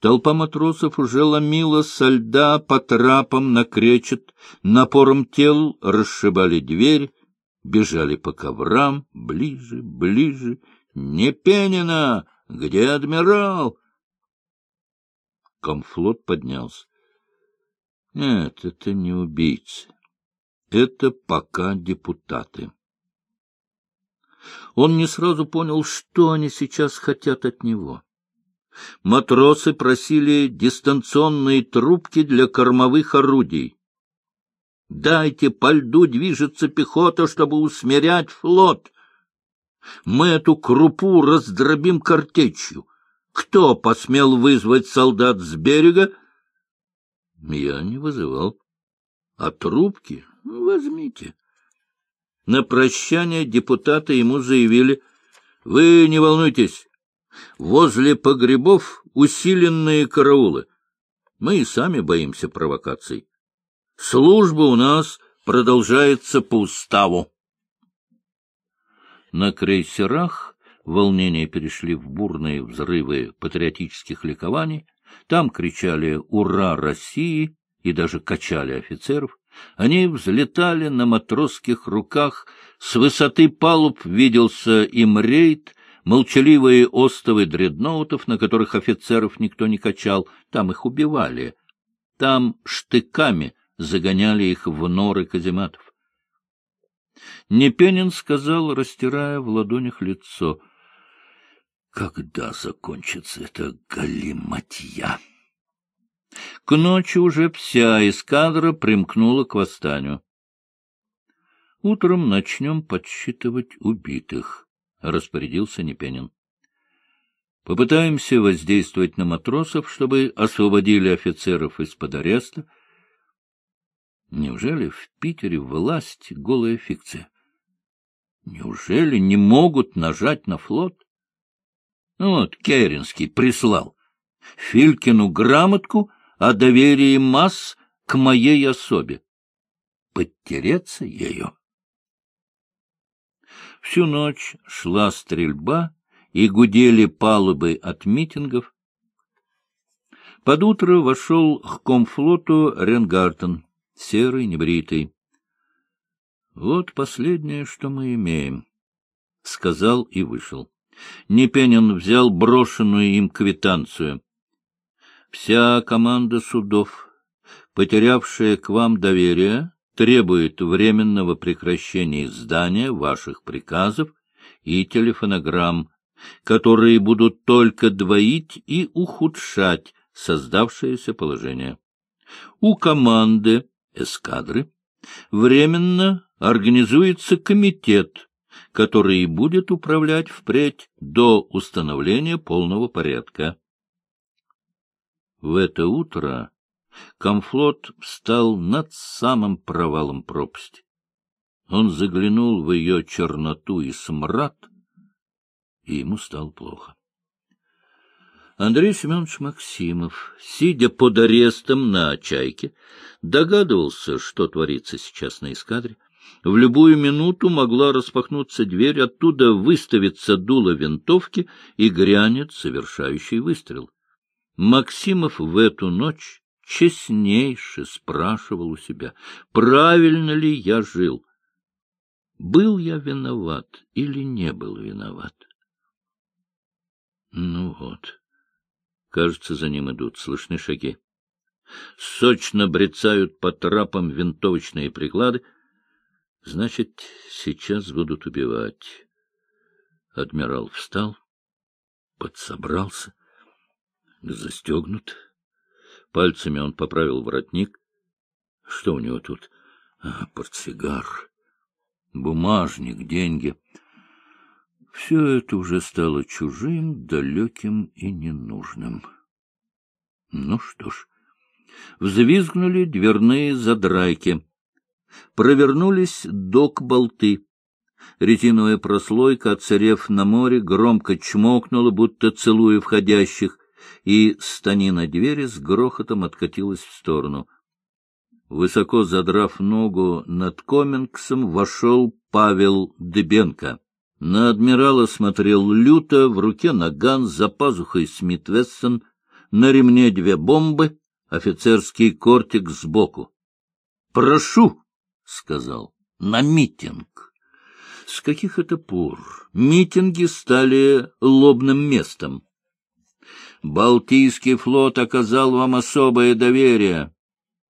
Толпа матросов уже ломила со льда по трапам на кречет, напором тел расшибали дверь, бежали по коврам, ближе, ближе. «Не Пенина! Где адмирал?» Комфлот поднялся. Нет, это не убийцы. Это пока депутаты. Он не сразу понял, что они сейчас хотят от него. Матросы просили дистанционные трубки для кормовых орудий. Дайте по льду движется пехота, чтобы усмирять флот. Мы эту крупу раздробим картечью. Кто посмел вызвать солдат с берега? Я не вызывал. А трубки возьмите. На прощание депутаты ему заявили, вы не волнуйтесь, возле погребов усиленные караулы. Мы и сами боимся провокаций. Служба у нас продолжается по уставу. На крейсерах волнения перешли в бурные взрывы патриотических ликований. Там кричали «Ура России!» и даже качали офицеров. Они взлетали на матросских руках, с высоты палуб виделся им рейд, молчаливые остовы дредноутов, на которых офицеров никто не качал, там их убивали. Там штыками загоняли их в норы казематов. Непенин сказал, растирая в ладонях лицо, «Когда закончится эта галиматья?» К ночи уже вся эскадра примкнула к восстанию. Утром начнем подсчитывать убитых, — распорядился Непенин. Попытаемся воздействовать на матросов, чтобы освободили офицеров из-под ареста. Неужели в Питере власть — голая фикция? Неужели не могут нажать на флот? Ну вот, Керенский прислал Филькину грамотку о доверии масс к моей особе. Подтереться ею. Всю ночь шла стрельба, и гудели палубы от митингов. Под утро вошел к комфлоту Ренгартен, серый, небритый. — Вот последнее, что мы имеем, — сказал и вышел. Непенин взял брошенную им квитанцию. Вся команда судов, потерявшая к вам доверие, требует временного прекращения издания ваших приказов и телефонограмм, которые будут только двоить и ухудшать создавшееся положение. У команды эскадры временно организуется комитет, который будет управлять впредь до установления полного порядка. В это утро Комфлот встал над самым провалом пропасти. Он заглянул в ее черноту и смрад, и ему стало плохо. Андрей Семенович Максимов, сидя под арестом на «Чайке», догадывался, что творится сейчас на эскадре. В любую минуту могла распахнуться дверь, оттуда выставится дуло винтовки и грянет совершающий выстрел. Максимов в эту ночь честнейше спрашивал у себя, правильно ли я жил. Был я виноват или не был виноват? Ну вот, кажется, за ним идут, слышны шаги. Сочно брецают по трапам винтовочные приклады. Значит, сейчас будут убивать. Адмирал встал, подсобрался — застегнут. Пальцами он поправил воротник. Что у него тут? А, портсигар, бумажник, деньги. Все это уже стало чужим, далеким и ненужным. Ну что ж, взвизгнули дверные задрайки. Провернулись док-болты. Ретиновая прослойка, отцарев на море, громко чмокнула, будто целуя входящих и станина двери с грохотом откатилась в сторону. Высоко задрав ногу над Комингсом, вошел Павел Дебенко. На адмирала смотрел люто, в руке наган, за пазухой Смит Вессон. на ремне две бомбы, офицерский кортик сбоку. «Прошу», — сказал, — «на митинг». С каких это пор митинги стали лобным местом? Балтийский флот оказал вам особое доверие.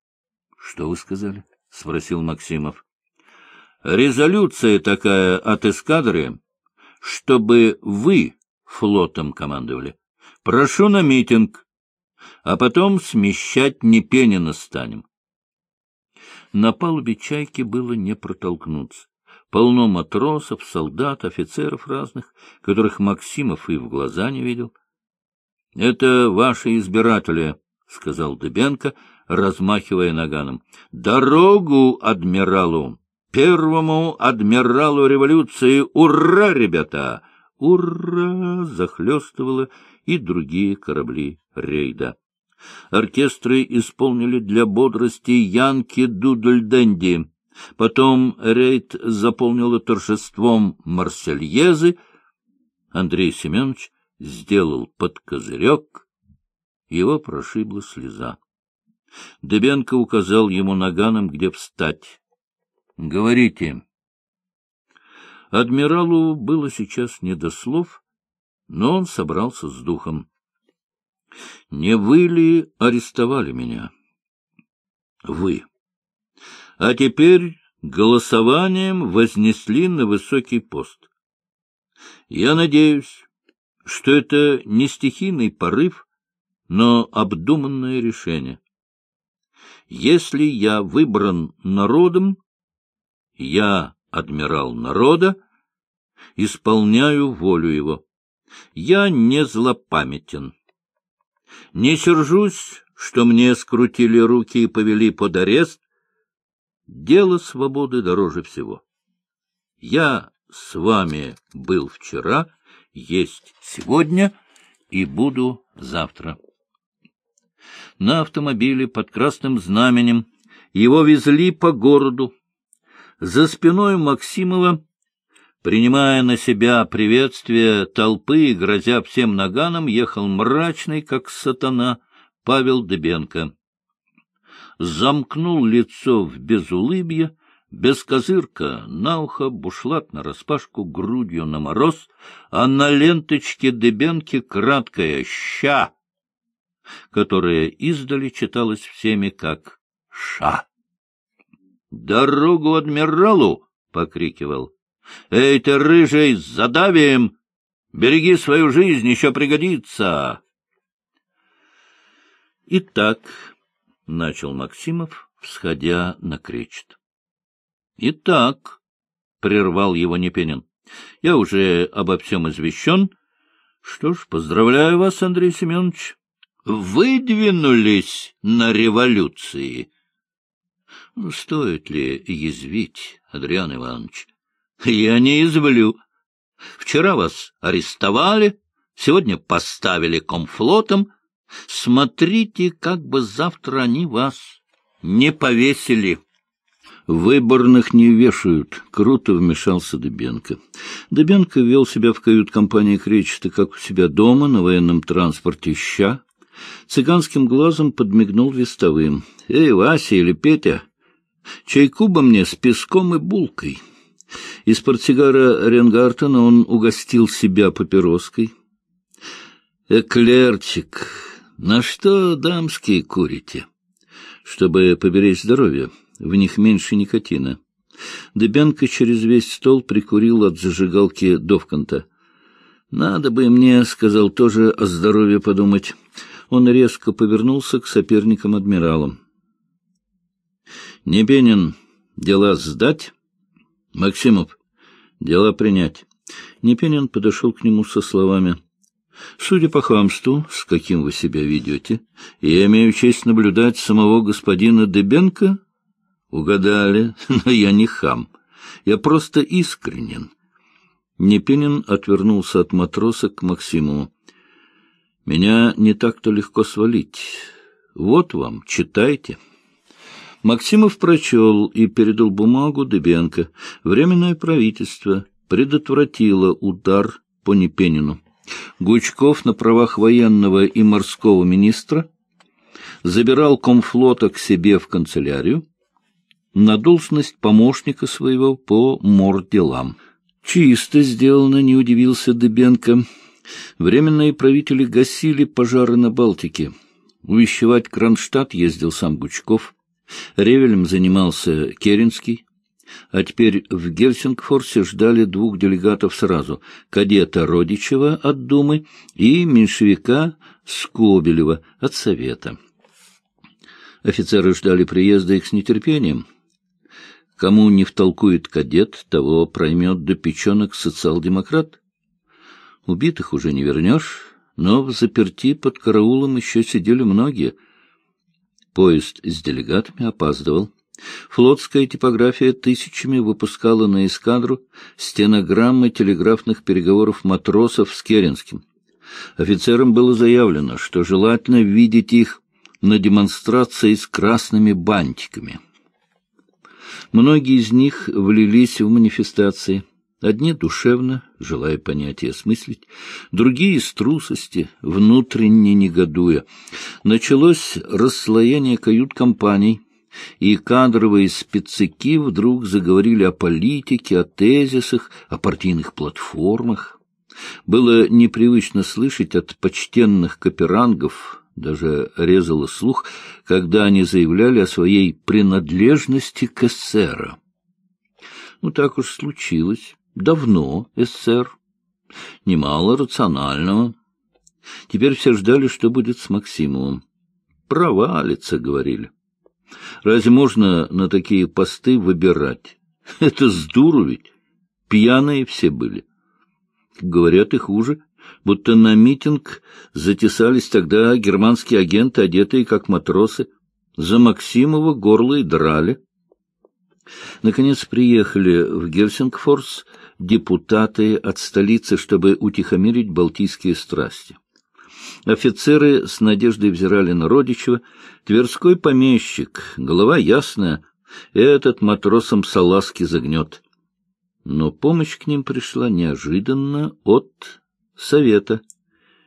— Что вы сказали? — спросил Максимов. — Резолюция такая от эскадры, чтобы вы флотом командовали. Прошу на митинг, а потом смещать Непенина станем. На палубе «Чайки» было не протолкнуться. Полно матросов, солдат, офицеров разных, которых Максимов и в глаза не видел. — Это ваши избиратели, — сказал Дыбенко, размахивая наганом. — Дорогу адмиралу! Первому адмиралу революции! Ура, ребята! Ура! захлестывало и другие корабли рейда. Оркестры исполнили для бодрости Янки Дудль-Дэнди. Потом рейд заполнило торжеством Марсельезы. Андрей Семенович сделал под козырек, его прошибла слеза. Дебенко указал ему наганом, где встать. — Говорите. Адмиралу было сейчас не до слов, но он собрался с духом. — Не вы ли арестовали меня? — Вы. А теперь голосованием вознесли на высокий пост. Я надеюсь, что это не стихийный порыв, но обдуманное решение. Если я выбран народом, я адмирал народа, исполняю волю его. Я не злопамятен. Не сержусь, что мне скрутили руки и повели под арест. Дело свободы дороже всего. Я с вами был вчера, есть сегодня и буду завтра. На автомобиле под красным знаменем его везли по городу. За спиной Максимова, принимая на себя приветствие толпы и грозя всем наганом, ехал мрачный, как сатана, Павел Дыбенко. Замкнул лицо в безулыбье, без козырка, на ухо, бушлат нараспашку, грудью на мороз, а на ленточке дыбенки краткая «ща», которая издали читалась всеми как «ша». «Дорогу адмиралу!» — покрикивал. «Эй ты, рыжий, задавим! Береги свою жизнь, еще пригодится!» «Итак», — начал Максимов, всходя на кречет. Итак, — прервал его Непенин, — я уже обо всем извещен. Что ж, поздравляю вас, Андрей Семенович. Выдвинулись на революции. Ну, стоит ли язвить, Адриан Иванович? Я не извлю. Вчера вас арестовали, сегодня поставили комфлотом. Смотрите, как бы завтра они вас не повесили. Выборных не вешают, — круто вмешался Дыбенко. Дыбенко вел себя в кают-компании Кречета, как у себя дома, на военном транспорте «Ща». Цыганским глазом подмигнул вестовым. — Эй, Вася или Петя, чайку бы мне с песком и булкой. Из портсигара Ренгартена он угостил себя папироской. — Эклерчик, на что дамские курите? Чтобы поберечь здоровье в них меньше никотина. Дыбенко через весь стол прикурил от зажигалки Довканта. «Надо бы мне, — сказал, — тоже о здоровье подумать». Он резко повернулся к соперникам-адмиралам. «Небенин, дела сдать? Максимов, дела принять». Непенин подошел к нему со словами — Судя по хамству, с каким вы себя ведете, я имею честь наблюдать самого господина Дебенко Угадали, но я не хам. Я просто искренен. Непинин отвернулся от матроса к Максиму. Меня не так-то легко свалить. Вот вам, читайте. Максимов прочел и передал бумагу Дебенко. Временное правительство предотвратило удар по Непенину. Гучков на правах военного и морского министра забирал комфлота к себе в канцелярию на должность помощника своего по морделам. Чисто сделано, не удивился Дыбенко. Временные правители гасили пожары на Балтике. Увещевать Кронштадт ездил сам Гучков. Ревелем занимался Керенский. А теперь в Гельсингфорсе ждали двух делегатов сразу — кадета Родичева от Думы и меньшевика Скобелева от Совета. Офицеры ждали приезда их с нетерпением. Кому не втолкует кадет, того проймет до печенок социал-демократ. Убитых уже не вернешь, но в заперти под караулом еще сидели многие. Поезд с делегатами опаздывал. Флотская типография тысячами выпускала на эскадру стенограммы телеграфных переговоров матросов с Керенским. Офицерам было заявлено, что желательно видеть их на демонстрации с красными бантиками. Многие из них влились в манифестации. Одни душевно, желая понять и осмыслить, другие из трусости, внутренне негодуя. Началось расслоение кают-компаний, и кадровые специки вдруг заговорили о политике, о тезисах, о партийных платформах. Было непривычно слышать от почтенных каперангов, даже резало слух, когда они заявляли о своей принадлежности к эсера. Ну, так уж случилось. Давно эсер. Немало рационального. Теперь все ждали, что будет с Максимовым. «Провалится», — говорили. Разве можно на такие посты выбирать? Это с дуру ведь. Пьяные все были. Говорят, и хуже будто на митинг затесались тогда германские агенты, одетые как матросы. За Максимова горло и драли. Наконец приехали в Гельсингфорс депутаты от столицы, чтобы утихомирить балтийские страсти. Офицеры с надеждой взирали на Родичева. Тверской помещик, голова ясная, этот матросом салазки загнет. Но помощь к ним пришла неожиданно от совета.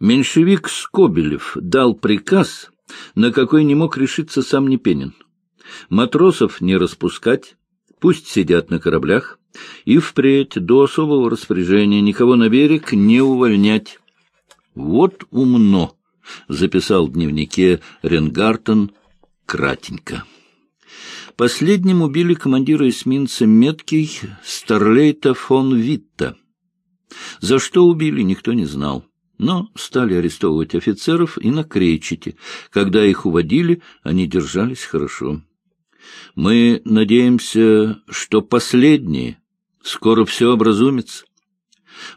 Меньшевик Скобелев дал приказ, на какой не мог решиться сам Непенин. Матросов не распускать, пусть сидят на кораблях, и впредь до особого распоряжения никого на берег не увольнять. Вот умно, — записал в дневнике Ренгартен кратенько. Последним убили командира эсминца Меткий Старлейта фон Витта. За что убили, никто не знал. Но стали арестовывать офицеров и на кречете. Когда их уводили, они держались хорошо. Мы надеемся, что последние. Скоро все образумится.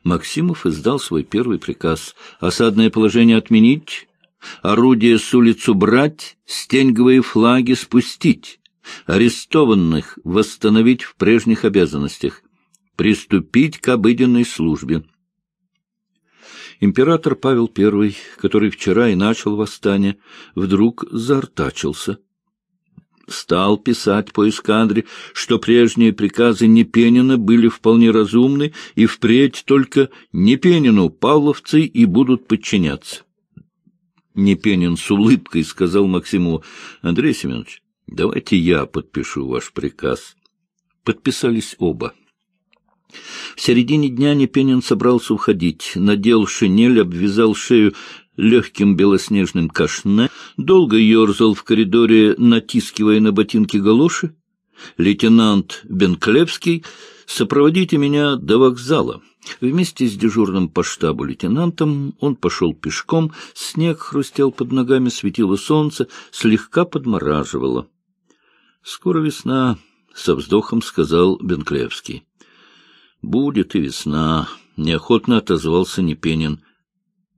Максимов издал свой первый приказ. Осадное положение отменить, орудия с улицу брать, стенговые флаги спустить, арестованных восстановить в прежних обязанностях приступить к обыденной службе. Император Павел I, который вчера и начал восстание, вдруг заортачился. Стал писать по эскадре, что прежние приказы Непенина были вполне разумны, и впредь только Непенину павловцы и будут подчиняться. Непенин с улыбкой сказал Максиму, Андрей Семенович, давайте я подпишу ваш приказ. Подписались оба. В середине дня Непенин собрался уходить, надел шинель, обвязал шею легким белоснежным кашне, долго ерзал в коридоре, натискивая на ботинки галоши. Лейтенант Бенклевский, сопроводите меня до вокзала. Вместе с дежурным по штабу лейтенантом он пошел пешком, снег хрустел под ногами, светило солнце, слегка подмораживало. — Скоро весна, — со вздохом сказал Бенклевский. Будет и весна, — неохотно отозвался Непенин.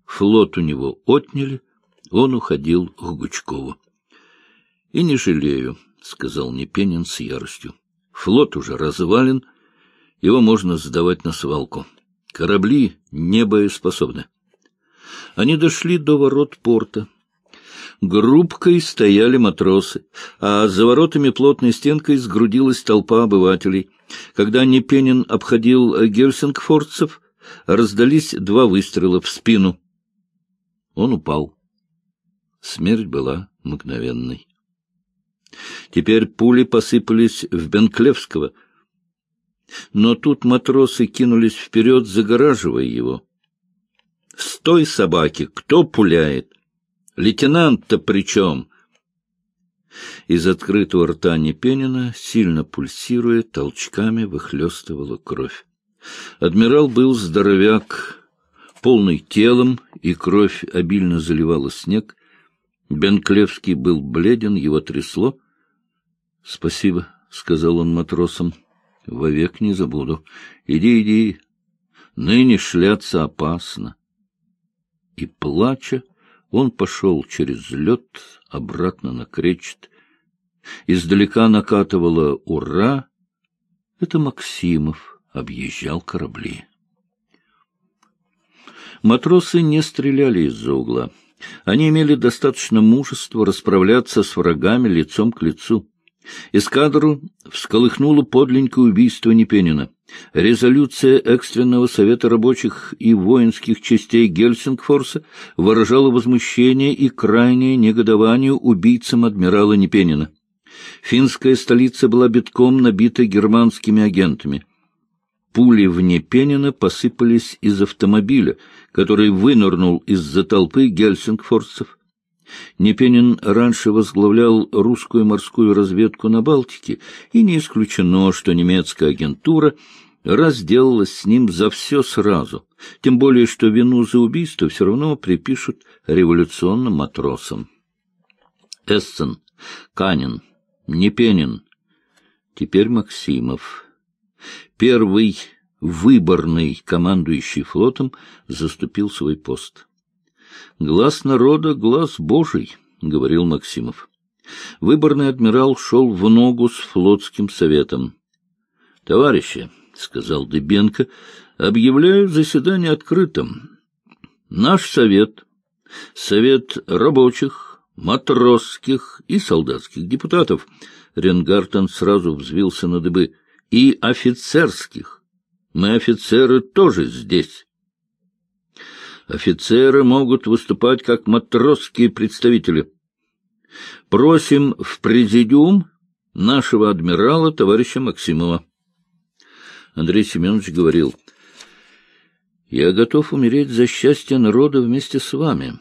Флот у него отняли, он уходил к Гучкову. — И не жалею, — сказал Непенин с яростью. Флот уже развален, его можно сдавать на свалку. Корабли не боеспособны. Они дошли до ворот порта. Группкой стояли матросы, а за воротами плотной стенкой сгрудилась толпа обывателей — когда Непенин обходил гельсингфорцев, раздались два выстрела в спину. Он упал. Смерть была мгновенной. Теперь пули посыпались в Бенклевского. Но тут матросы кинулись вперед, загораживая его. «Стой, собаки! Кто пуляет? Лейтенант-то при чем?» Из открытого рта Непенина, сильно пульсируя, толчками выхлестывала кровь. Адмирал был здоровяк, полный телом, и кровь обильно заливала снег. Бенклевский был бледен, его трясло. — Спасибо, — сказал он матросам, — вовек не забуду. Иди, иди, ныне шляться опасно. И, плача, он пошел через лед обратно на кречет. Издалека накатывало «Ура!» Это Максимов объезжал корабли. Матросы не стреляли из-за угла. Они имели достаточно мужества расправляться с врагами лицом к лицу. Эскадру всколыхнуло подленькое убийство Непенина. Резолюция экстренного совета рабочих и воинских частей Гельсингфорса выражала возмущение и крайнее негодование убийцам адмирала Непенина. Финская столица была битком набита германскими агентами. Пули в Непенина посыпались из автомобиля, который вынырнул из-за толпы гельсингфорцев. Непенин раньше возглавлял русскую морскую разведку на Балтике, и не исключено, что немецкая агентура разделалась с ним за все сразу, тем более что вину за убийство все равно припишут революционным матросам. Эссен, Канин, Непенин, теперь Максимов. Первый выборный командующий флотом заступил свой пост. «Глаз народа — глаз Божий», — говорил Максимов. Выборный адмирал шел в ногу с флотским советом. «Товарищи», — сказал Дыбенко, — «объявляю заседание открытым. Наш совет, совет рабочих, матросских и солдатских депутатов, Ренгартен сразу взвился на дыбы, и офицерских. Мы, офицеры, тоже здесь». Офицеры могут выступать как матросские представители. Просим в президиум нашего адмирала, товарища Максимова. Андрей Семенович говорил, «Я готов умереть за счастье народа вместе с вами.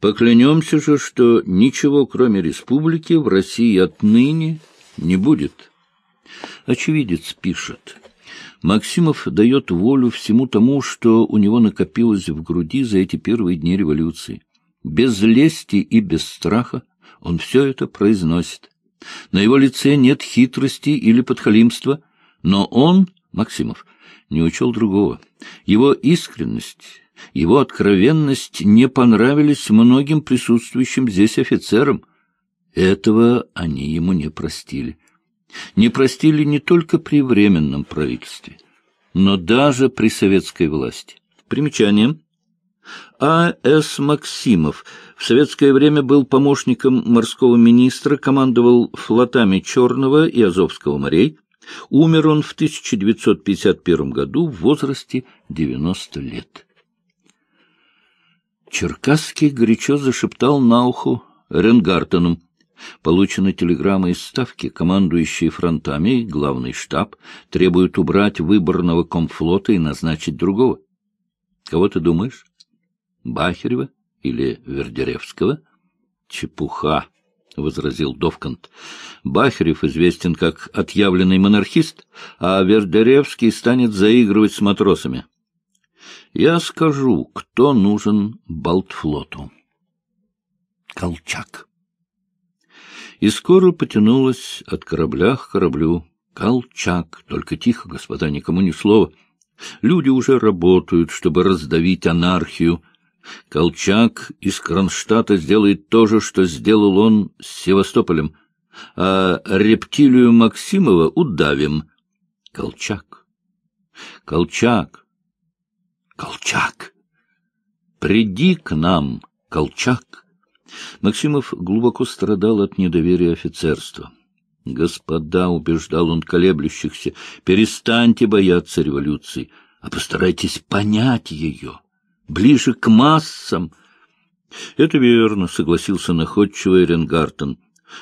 Поклянемся же, что ничего, кроме республики, в России отныне не будет». Очевидец пишет, Максимов дает волю всему тому, что у него накопилось в груди за эти первые дни революции. Без лести и без страха он все это произносит. На его лице нет хитрости или подхалимства, но он, Максимов, не учел другого. Его искренность, его откровенность не понравились многим присутствующим здесь офицерам. Этого они ему не простили не простили не только при Временном правительстве, но даже при советской власти. Примечание. А. С. Максимов в советское время был помощником морского министра, командовал флотами Черного и Азовского морей. Умер он в 1951 году в возрасте 90 лет. Черкасский горячо зашептал на ухо Ренгартену. Получена телеграмма из Ставки, командующие фронтами, главный штаб, требуют убрать выборного комфлота и назначить другого. Кого ты думаешь? Бахерева или Вердеревского? Чепуха, — возразил Довкант. Бахерев известен как отъявленный монархист, а Вердеревский станет заигрывать с матросами. Я скажу, кто нужен Балтфлоту. Колчак и скоро потянулась от корабля к кораблю. Колчак, только тихо, господа, никому ни слова. Люди уже работают, чтобы раздавить анархию. Колчак из Кронштадта сделает то же, что сделал он с Севастополем, а рептилию Максимова удавим. Колчак, Колчак, Колчак, приди к нам, Колчак. Максимов глубоко страдал от недоверия офицерства. «Господа», — убеждал он колеблющихся, — «перестаньте бояться революции. а постарайтесь понять ее, ближе к массам. — Это верно, — согласился находчивый Ренгартен.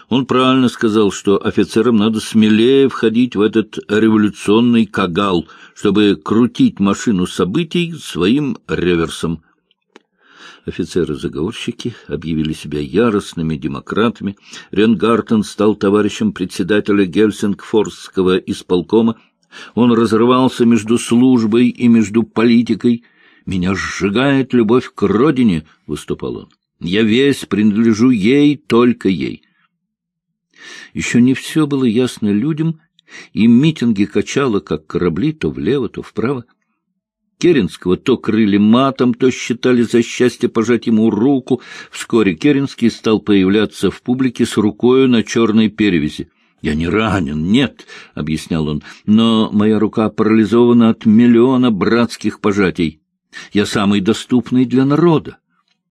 Он правильно сказал, что офицерам надо смелее входить в этот революционный кагал, чтобы крутить машину событий своим реверсом. Офицеры-заговорщики объявили себя яростными демократами. Ренгартен стал товарищем председателя Гельсингфорского исполкома. Он разрывался между службой и между политикой. «Меня сжигает любовь к родине», — выступал он. «Я весь принадлежу ей, только ей». Еще не все было ясно людям, и митинги качало, как корабли, то влево, то вправо. Керенского то крыли матом, то считали за счастье пожать ему руку. Вскоре Керенский стал появляться в публике с рукою на черной перевязи. «Я не ранен, нет», — объяснял он, — «но моя рука парализована от миллиона братских пожатий. Я самый доступный для народа.